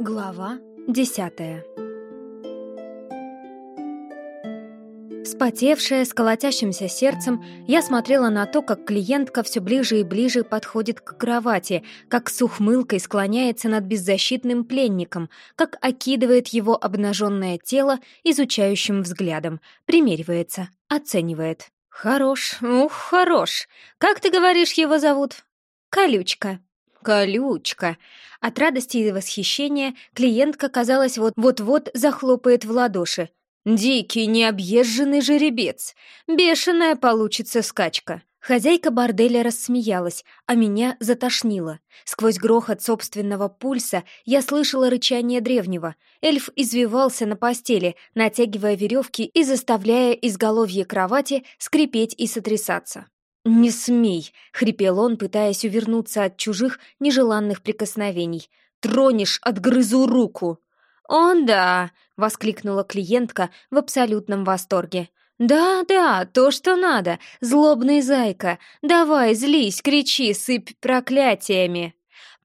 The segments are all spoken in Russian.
Глава десятая Вспотевшая, с колотящимся сердцем, я смотрела на то, как клиентка все ближе и ближе подходит к кровати, как с ухмылкой склоняется над беззащитным пленником, как окидывает его обнаженное тело изучающим взглядом, примеривается, оценивает. «Хорош, ух, хорош! Как ты говоришь, его зовут?» «Колючка», Колючка. От радости и восхищения клиентка, казалось, вот-вот захлопает в ладоши. Дикий, необъезженный жеребец. Бешеная получится скачка. Хозяйка борделя рассмеялась, а меня затошнило. Сквозь грохот собственного пульса я слышала рычание древнего. Эльф извивался на постели, натягивая веревки и заставляя изголовье кровати скрипеть и сотрясаться. «Не смей!» — хрипел он, пытаясь увернуться от чужих нежеланных прикосновений. «Тронешь, отгрызу руку!» «Он да!» — воскликнула клиентка в абсолютном восторге. «Да-да, то, что надо, злобный зайка! Давай, злись, кричи, сыпь проклятиями!»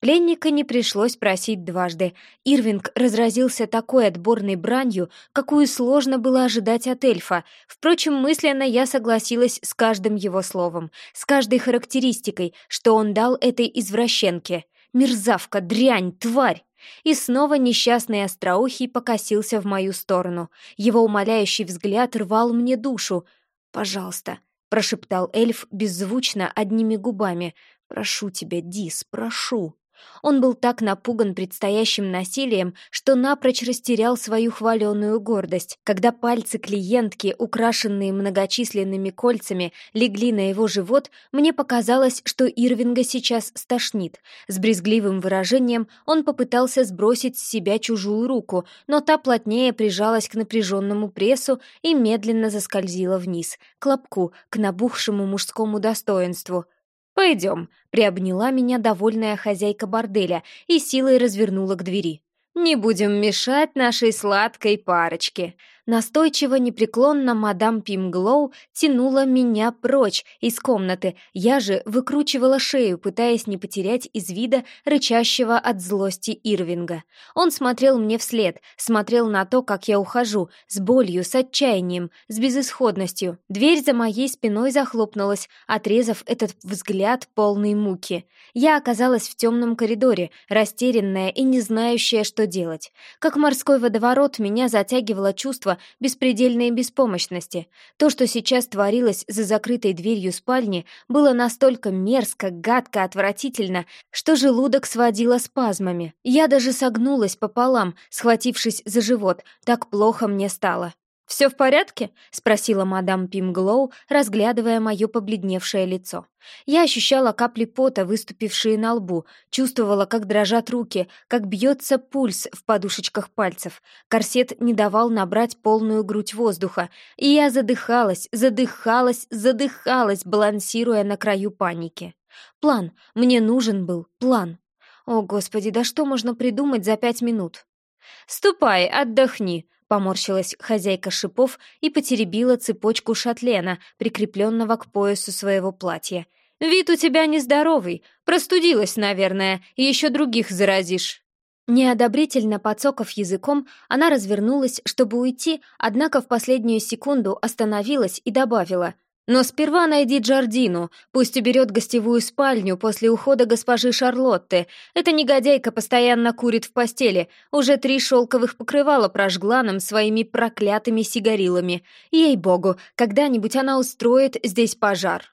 Пленника не пришлось просить дважды. Ирвинг разразился такой отборной бранью, какую сложно было ожидать от эльфа. Впрочем, мысленно я согласилась с каждым его словом, с каждой характеристикой, что он дал этой извращенке. «Мерзавка, дрянь, тварь!» И снова несчастный остроухий покосился в мою сторону. Его умоляющий взгляд рвал мне душу. «Пожалуйста», — прошептал эльф беззвучно одними губами. «Прошу тебя, Дис, прошу». Он был так напуган предстоящим насилием, что напрочь растерял свою хваленую гордость. Когда пальцы клиентки, украшенные многочисленными кольцами, легли на его живот, мне показалось, что Ирвинга сейчас стошнит. С брезгливым выражением он попытался сбросить с себя чужую руку, но та плотнее прижалась к напряженному прессу и медленно заскользила вниз, к лобку, к набухшему мужскому достоинству — «Пойдем», — приобняла меня довольная хозяйка борделя и силой развернула к двери. «Не будем мешать нашей сладкой парочке». Настойчиво, непреклонно мадам Пимглоу тянула меня прочь из комнаты. Я же выкручивала шею, пытаясь не потерять из вида рычащего от злости Ирвинга. Он смотрел мне вслед, смотрел на то, как я ухожу, с болью, с отчаянием, с безысходностью. Дверь за моей спиной захлопнулась, отрезав этот взгляд полной муки. Я оказалась в темном коридоре, растерянная и не знающая, что делать. Как морской водоворот меня затягивало чувство, беспредельной беспомощности. То, что сейчас творилось за закрытой дверью спальни, было настолько мерзко, гадко, отвратительно, что желудок сводило спазмами. Я даже согнулась пополам, схватившись за живот, так плохо мне стало. «Все в порядке?» — спросила мадам Пимглоу, разглядывая мое побледневшее лицо. Я ощущала капли пота, выступившие на лбу, чувствовала, как дрожат руки, как бьется пульс в подушечках пальцев. Корсет не давал набрать полную грудь воздуха, и я задыхалась, задыхалась, задыхалась, балансируя на краю паники. План. Мне нужен был план. О, Господи, да что можно придумать за пять минут? «Ступай, отдохни», Поморщилась хозяйка шипов и потеребила цепочку шатлена, прикрепленного к поясу своего платья. «Вид у тебя нездоровый. Простудилась, наверное, и еще других заразишь». Неодобрительно подсоков языком, она развернулась, чтобы уйти, однако в последнюю секунду остановилась и добавила — но сперва найди Джардину, пусть уберет гостевую спальню после ухода госпожи Шарлотты. Эта негодяйка постоянно курит в постели, уже три шелковых покрывала прожгла нам своими проклятыми сигарилами. Ей-богу, когда-нибудь она устроит здесь пожар.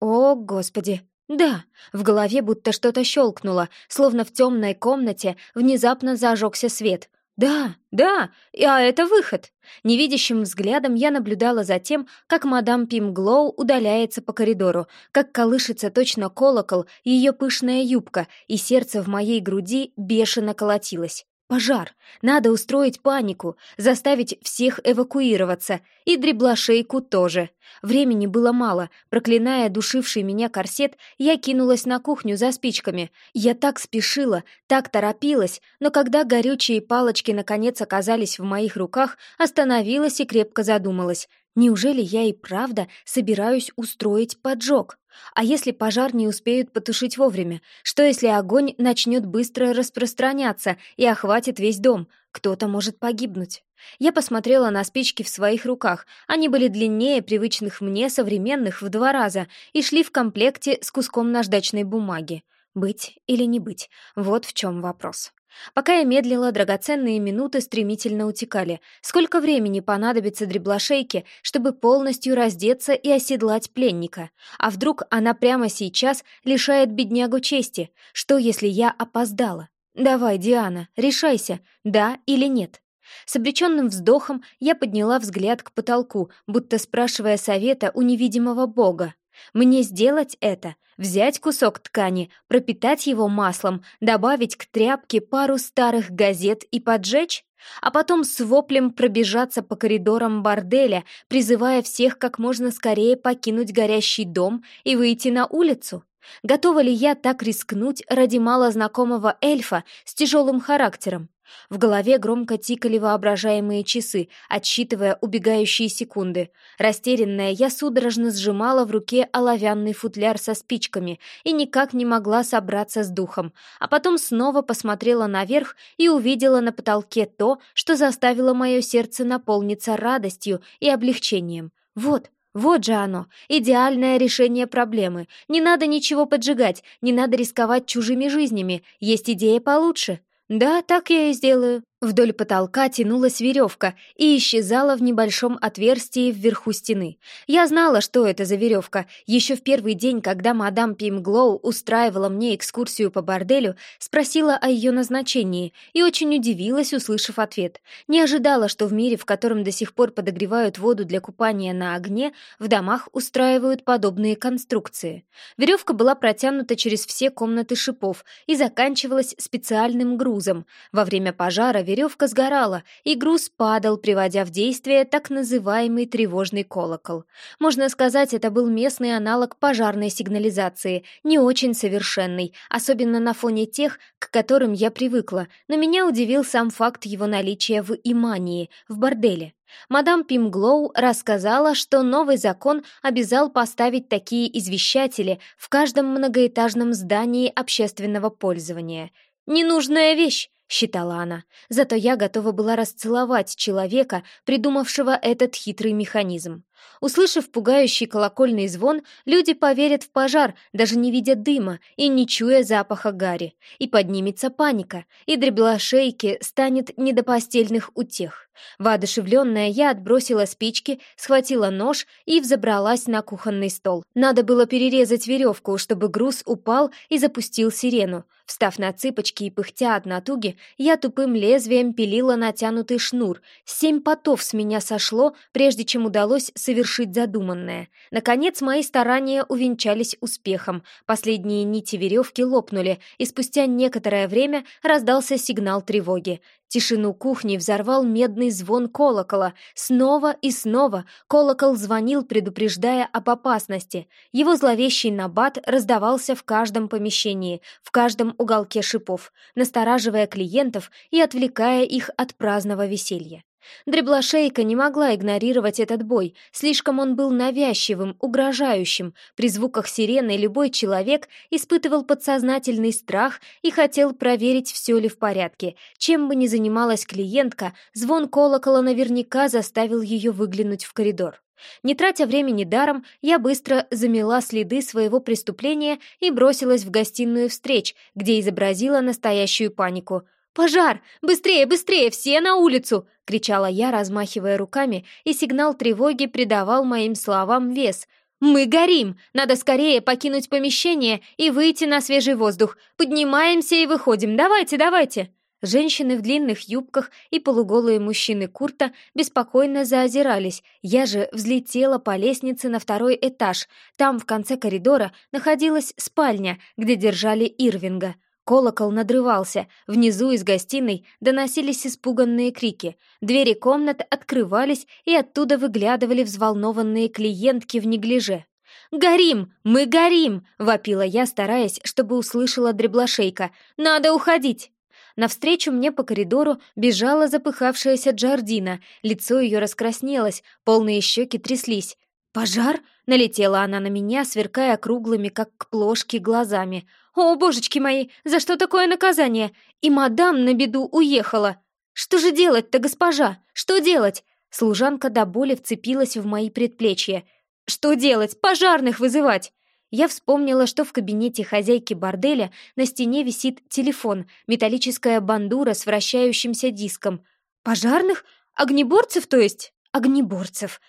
О, господи, да, в голове будто что-то щелкнуло, словно в темной комнате внезапно зажегся свет. «Да, да, а это выход!» Невидящим взглядом я наблюдала за тем, как мадам Пимглоу удаляется по коридору, как колышется точно колокол ее пышная юбка, и сердце в моей груди бешено колотилось. Пожар. Надо устроить панику, заставить всех эвакуироваться. И дреблошейку тоже. Времени было мало. Проклиная душивший меня корсет, я кинулась на кухню за спичками. Я так спешила, так торопилась, но когда горючие палочки наконец оказались в моих руках, остановилась и крепко задумалась. Неужели я и правда собираюсь устроить поджог? А если пожар не успеют потушить вовремя? Что если огонь начнет быстро распространяться и охватит весь дом? Кто-то может погибнуть. Я посмотрела на спички в своих руках. Они были длиннее привычных мне современных в два раза и шли в комплекте с куском наждачной бумаги. Быть или не быть? Вот в чем вопрос. Пока я медлила, драгоценные минуты стремительно утекали. Сколько времени понадобится дреблошейке, чтобы полностью раздеться и оседлать пленника? А вдруг она прямо сейчас лишает беднягу чести? Что, если я опоздала? Давай, Диана, решайся, да или нет. С обреченным вздохом я подняла взгляд к потолку, будто спрашивая совета у невидимого бога. Мне сделать это, взять кусок ткани, пропитать его маслом, добавить к тряпке пару старых газет и поджечь? А потом с воплем пробежаться по коридорам борделя, призывая всех как можно скорее покинуть горящий дом и выйти на улицу? Готова ли я так рискнуть ради малознакомого эльфа с тяжелым характером? В голове громко тикали воображаемые часы, отсчитывая убегающие секунды. Растерянная, я судорожно сжимала в руке оловянный футляр со спичками и никак не могла собраться с духом, а потом снова посмотрела наверх и увидела на потолке то, что заставило мое сердце наполниться радостью и облегчением. Вот, вот же оно, идеальное решение проблемы. Не надо ничего поджигать, не надо рисковать чужими жизнями, есть идея получше. Да, так я и сделаю. Вдоль потолка тянулась веревка и исчезала в небольшом отверстии вверху стены. Я знала, что это за веревка. Еще в первый день, когда мадам Пимглоу устраивала мне экскурсию по борделю, спросила о ее назначении и очень удивилась, услышав ответ. Не ожидала, что в мире, в котором до сих пор подогревают воду для купания на огне, в домах устраивают подобные конструкции. Веревка была протянута через все комнаты шипов и заканчивалась специальным грузом. Во время пожара веревка сгорала, и груз падал, приводя в действие так называемый тревожный колокол. Можно сказать, это был местный аналог пожарной сигнализации, не очень совершенный, особенно на фоне тех, к которым я привыкла, но меня удивил сам факт его наличия в Имании, в борделе. Мадам Пимглоу рассказала, что новый закон обязал поставить такие извещатели в каждом многоэтажном здании общественного пользования. Ненужная вещь, — считала она. Зато я готова была расцеловать человека, придумавшего этот хитрый механизм. Услышав пугающий колокольный звон, люди поверят в пожар, даже не видя дыма и не чуя запаха гари. И поднимется паника, и дреблошейке станет не до постельных утех. Воодушевленная, я отбросила спички, схватила нож и взобралась на кухонный стол. Надо было перерезать веревку, чтобы груз упал и запустил сирену. Встав на цыпочки и пыхтя от натуги, я тупым лезвием пилила натянутый шнур. Семь потов с меня сошло, прежде чем удалось совершить задуманное. Наконец, мои старания увенчались успехом. Последние нити веревки лопнули, и спустя некоторое время раздался сигнал тревоги. Тишину кухни взорвал медный звон колокола. Снова и снова колокол звонил, предупреждая об опасности. Его зловещий набат раздавался в каждом помещении, в каждом уголке шипов, настораживая клиентов и отвлекая их от праздного веселья. Дреблошейка не могла игнорировать этот бой, слишком он был навязчивым, угрожающим. При звуках сирены любой человек испытывал подсознательный страх и хотел проверить, все ли в порядке. Чем бы ни занималась клиентка, звон колокола наверняка заставил ее выглянуть в коридор. Не тратя времени даром, я быстро замела следы своего преступления и бросилась в гостиную встреч, где изобразила настоящую панику — «Пожар! Быстрее, быстрее! Все на улицу!» — кричала я, размахивая руками, и сигнал тревоги придавал моим словам вес. «Мы горим! Надо скорее покинуть помещение и выйти на свежий воздух! Поднимаемся и выходим! Давайте, давайте!» Женщины в длинных юбках и полуголые мужчины Курта беспокойно заозирались. Я же взлетела по лестнице на второй этаж. Там, в конце коридора, находилась спальня, где держали Ирвинга — Колокол надрывался, внизу из гостиной доносились испуганные крики. Двери комнат открывались, и оттуда выглядывали взволнованные клиентки в неглиже. «Горим! Мы горим!» — вопила я, стараясь, чтобы услышала дреблошейка. «Надо уходить!» Навстречу мне по коридору бежала запыхавшаяся Джардина, лицо ее раскраснелось, полные щеки тряслись. «Пожар?» — налетела она на меня, сверкая круглыми, как плошки, глазами. «О, божечки мои, за что такое наказание? И мадам на беду уехала! Что же делать-то, госпожа? Что делать?» Служанка до боли вцепилась в мои предплечья. «Что делать? Пожарных вызывать!» Я вспомнила, что в кабинете хозяйки борделя на стене висит телефон, металлическая бандура с вращающимся диском. «Пожарных? Огнеборцев, то есть?» «Огнеборцев!»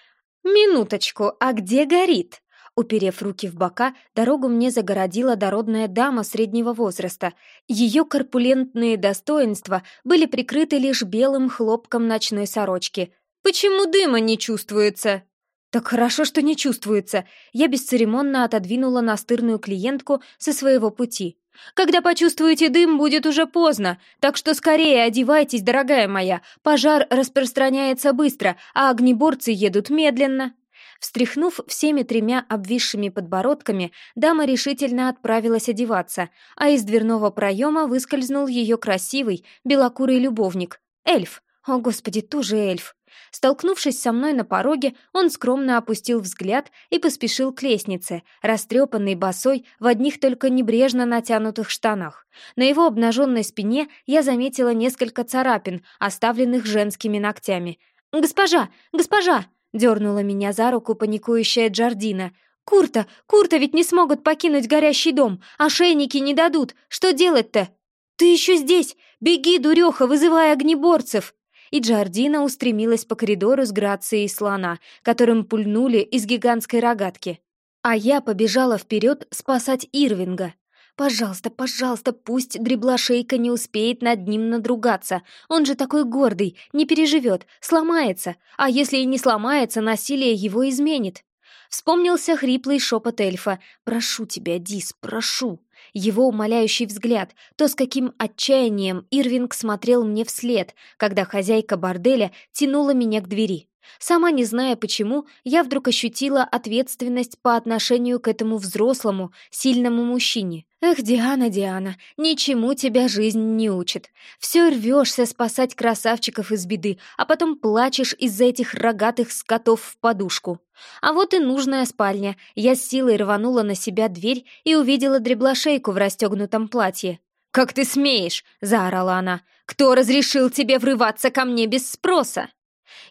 «Минуточку, а где горит?» Уперев руки в бока, дорогу мне загородила дородная дама среднего возраста. Ее корпулентные достоинства были прикрыты лишь белым хлопком ночной сорочки. «Почему дыма не чувствуется?» «Так хорошо, что не чувствуется!» Я бесцеремонно отодвинула настырную клиентку со своего пути. «Когда почувствуете дым, будет уже поздно, так что скорее одевайтесь, дорогая моя. Пожар распространяется быстро, а огнеборцы едут медленно». Встряхнув всеми тремя обвисшими подбородками, дама решительно отправилась одеваться, а из дверного проема выскользнул ее красивый, белокурый любовник. Эльф. О, господи, тоже эльф. Столкнувшись со мной на пороге, он скромно опустил взгляд и поспешил к лестнице, растрепанный босой в одних только небрежно натянутых штанах. На его обнаженной спине я заметила несколько царапин, оставленных женскими ногтями. «Госпожа! Госпожа!» Дернула меня за руку паникующая Джардина. «Курта! Курта ведь не смогут покинуть горящий дом! Ошейники не дадут! Что делать-то?» «Ты еще здесь! Беги, дуреха, вызывай огнеборцев!» И Джардина устремилась по коридору с грацией слона, которым пульнули из гигантской рогатки. А я побежала вперед спасать Ирвинга. Пожалуйста, пожалуйста, пусть дреблошейка не успеет над ним надругаться. Он же такой гордый, не переживет, сломается. А если и не сломается, насилие его изменит. Вспомнился хриплый шепот эльфа. «Прошу тебя, Дис, прошу!» Его умоляющий взгляд, то, с каким отчаянием Ирвинг смотрел мне вслед, когда хозяйка борделя тянула меня к двери. Сама не зная почему, я вдруг ощутила ответственность по отношению к этому взрослому, сильному мужчине. Эх, Диана, Диана, ничему тебя жизнь не учит. Все рвешься спасать красавчиков из беды, а потом плачешь из-за этих рогатых скотов в подушку. А вот и нужная спальня. Я с силой рванула на себя дверь и увидела дреблошейку в расстегнутом платье. «Как ты смеешь?» — заорала она. «Кто разрешил тебе врываться ко мне без спроса?»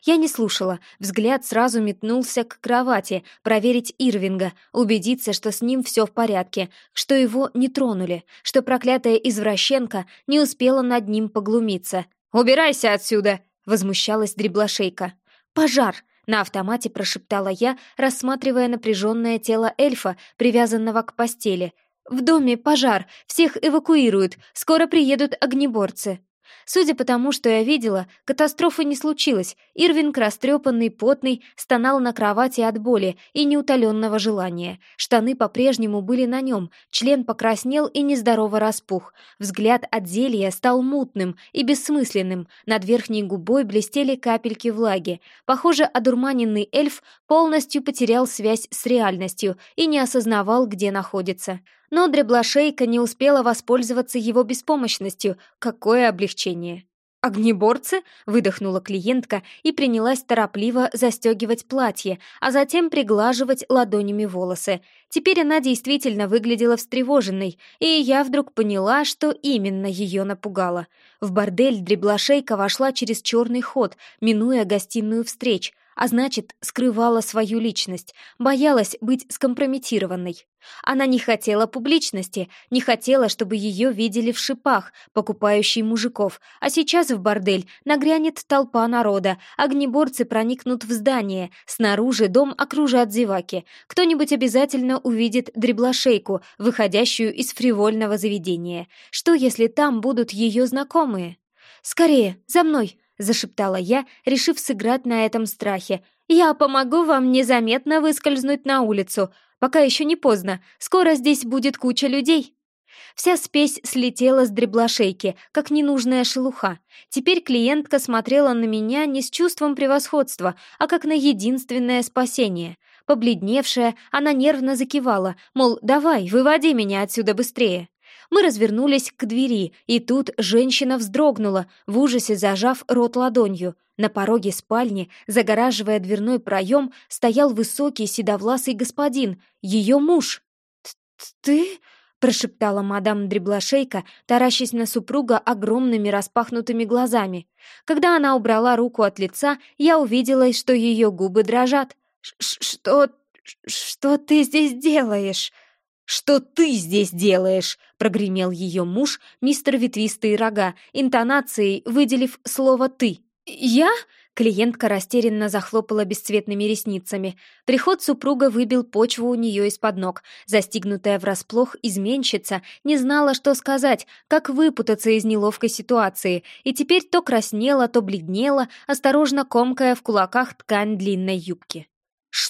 Я не слушала, взгляд сразу метнулся к кровати, проверить Ирвинга, убедиться, что с ним все в порядке, что его не тронули, что проклятая извращенка не успела над ним поглумиться. «Убирайся отсюда!» — возмущалась дреблошейка. «Пожар!» — на автомате прошептала я, рассматривая напряженное тело эльфа, привязанного к постели. «В доме пожар, всех эвакуируют, скоро приедут огнеборцы». Судя по тому, что я видела, катастрофы не случилось. Ирвинг, растрепанный, потный, стонал на кровати от боли и неутоленного желания. Штаны по-прежнему были на нем, член покраснел и нездорово распух. Взгляд от зелья стал мутным и бессмысленным, над верхней губой блестели капельки влаги. Похоже, одурманенный эльф полностью потерял связь с реальностью и не осознавал, где находится. Но дреблошейка не успела воспользоваться его беспомощностью. Какое облегчение! «Огнеборцы?» — выдохнула клиентка и принялась торопливо застегивать платье, а затем приглаживать ладонями волосы. Теперь она действительно выглядела встревоженной, и я вдруг поняла, что именно ее напугало. В бордель дреблошейка вошла через черный ход, минуя гостиную встреч — а значит, скрывала свою личность, боялась быть скомпрометированной. Она не хотела публичности, не хотела, чтобы ее видели в шипах, покупающей мужиков, а сейчас в бордель нагрянет толпа народа, огнеборцы проникнут в здание, снаружи дом окружат зеваки, кто-нибудь обязательно увидит дреблошейку, выходящую из фривольного заведения. Что, если там будут ее знакомые? «Скорее, за мной!» — зашептала я, решив сыграть на этом страхе. «Я помогу вам незаметно выскользнуть на улицу. Пока еще не поздно. Скоро здесь будет куча людей». Вся спесь слетела с дреблошейки, как ненужная шелуха. Теперь клиентка смотрела на меня не с чувством превосходства, а как на единственное спасение. Побледневшая, она нервно закивала, мол, давай, выводи меня отсюда быстрее. Мы развернулись к двери, и тут женщина вздрогнула, в ужасе зажав рот ладонью. На пороге спальни, загораживая дверной проем, стоял высокий седовласый господин, ее муж. «Ты?» — прошептала мадам Дреблошейка, таращась на супруга огромными распахнутыми глазами. Когда она убрала руку от лица, я увидела, что ее губы дрожат. «Что... что ты здесь делаешь?» «Что ты здесь делаешь?» — прогремел ее муж, мистер Ветвистые рога, интонацией выделив слово «ты». «Я?» — клиентка растерянно захлопала бесцветными ресницами. Приход супруга выбил почву у нее из-под ног. Застигнутая врасплох изменщица не знала, что сказать, как выпутаться из неловкой ситуации, и теперь то краснела, то бледнела, осторожно комкая в кулаках ткань длинной юбки.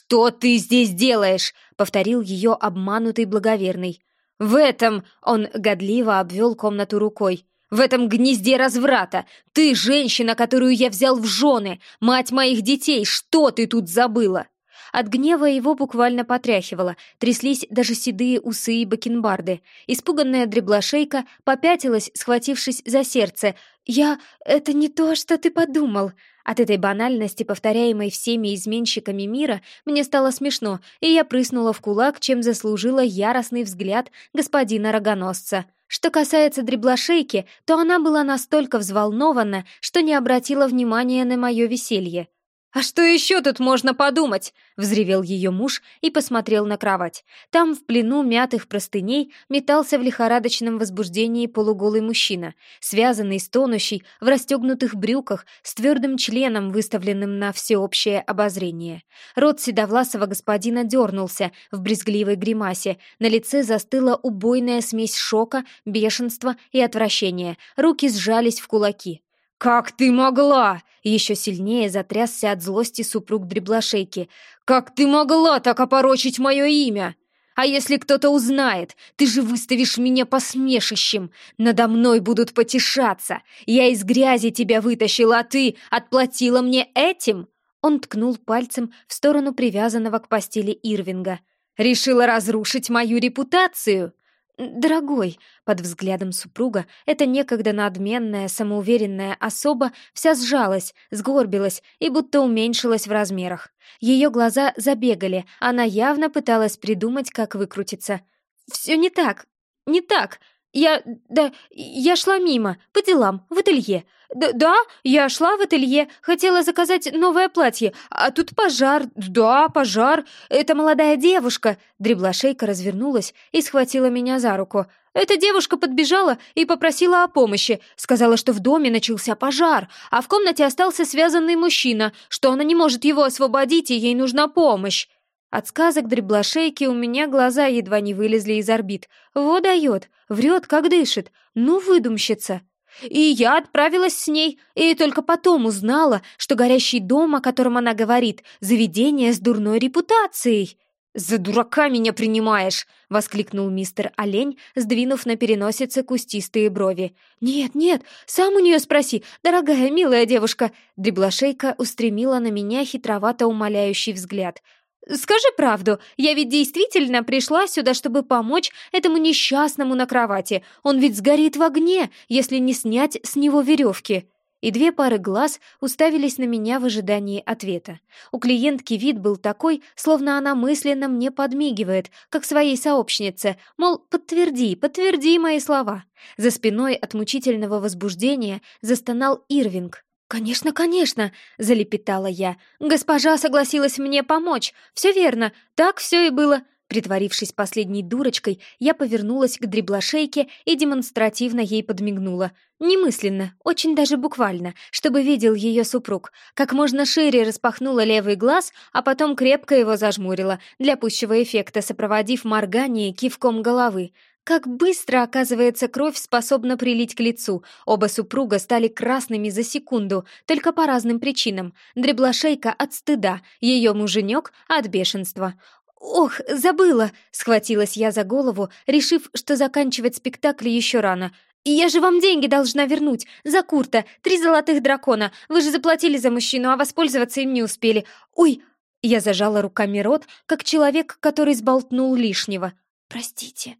«Что ты здесь делаешь?» — повторил ее обманутый благоверный. «В этом...» — он годливо обвел комнату рукой. «В этом гнезде разврата! Ты женщина, которую я взял в жены! Мать моих детей! Что ты тут забыла?» От гнева его буквально потряхивало, тряслись даже седые усы и бакенбарды. Испуганная дреблошейка попятилась, схватившись за сердце. «Я... это не то, что ты подумал!» От этой банальности, повторяемой всеми изменщиками мира, мне стало смешно, и я прыснула в кулак, чем заслужила яростный взгляд господина рогоносца. Что касается дреблошейки, то она была настолько взволнована, что не обратила внимания на мое веселье. «А что еще тут можно подумать?» — взревел ее муж и посмотрел на кровать. Там, в плену мятых простыней, метался в лихорадочном возбуждении полуголый мужчина, связанный, стонущий, в расстегнутых брюках, с твердым членом, выставленным на всеобщее обозрение. Рот седовласого господина дернулся в брезгливой гримасе, на лице застыла убойная смесь шока, бешенства и отвращения, руки сжались в кулаки. «Как ты могла?» — еще сильнее затрясся от злости супруг дреблошейки. «Как ты могла так опорочить мое имя? А если кто-то узнает, ты же выставишь меня посмешищем. Надо мной будут потешаться. Я из грязи тебя вытащила, а ты отплатила мне этим?» Он ткнул пальцем в сторону привязанного к постели Ирвинга. «Решила разрушить мою репутацию?» «Дорогой», под взглядом супруга, эта некогда надменная, самоуверенная особа вся сжалась, сгорбилась и будто уменьшилась в размерах. Ее глаза забегали, она явно пыталась придумать, как выкрутиться. «Все не так, не так. Я... да... я шла мимо, по делам, в ателье. Д да, я шла в ателье, хотела заказать новое платье, а тут пожар, да, пожар. Это молодая девушка. Дреблошейка развернулась и схватила меня за руку. Эта девушка подбежала и попросила о помощи, сказала, что в доме начался пожар, а в комнате остался связанный мужчина, что она не может его освободить и ей нужна помощь. От сказок дреблошейки у меня глаза едва не вылезли из орбит. Во дает, врет, как дышит. Ну, выдумщица. И я отправилась с ней, и только потом узнала, что горящий дом, о котором она говорит, заведение с дурной репутацией. «За дурака меня принимаешь!» — воскликнул мистер Олень, сдвинув на переносице кустистые брови. «Нет, нет, сам у нее спроси, дорогая, милая девушка!» Дреблошейка устремила на меня хитровато умоляющий взгляд. «Скажи правду, я ведь действительно пришла сюда, чтобы помочь этому несчастному на кровати. Он ведь сгорит в огне, если не снять с него веревки». И две пары глаз уставились на меня в ожидании ответа. У клиентки вид был такой, словно она мысленно мне подмигивает, как своей сообщнице, мол, подтверди, подтверди мои слова. За спиной от мучительного возбуждения застонал Ирвинг, «Конечно, конечно!» — залепетала я. «Госпожа согласилась мне помочь. Все верно, так все и было». Притворившись последней дурочкой, я повернулась к дреблошейке и демонстративно ей подмигнула. Немысленно, очень даже буквально, чтобы видел ее супруг. Как можно шире распахнула левый глаз, а потом крепко его зажмурила, для пущего эффекта сопроводив моргание кивком головы. Как быстро, оказывается, кровь способна прилить к лицу. Оба супруга стали красными за секунду, только по разным причинам. Дреблошейка от стыда, ее муженек от бешенства. «Ох, забыла!» — схватилась я за голову, решив, что заканчивать спектакль еще рано. «Я же вам деньги должна вернуть! За Курта! Три золотых дракона! Вы же заплатили за мужчину, а воспользоваться им не успели! Ой!» Я зажала руками рот, как человек, который сболтнул лишнего. «Простите!»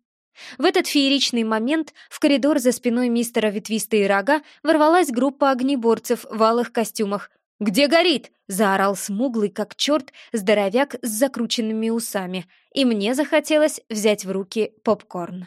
В этот фееричный момент в коридор за спиной мистера Ветвистые Рога ворвалась группа огнеборцев в алых костюмах. «Где горит?» — заорал смуглый, как черт, здоровяк с закрученными усами, и мне захотелось взять в руки попкорн.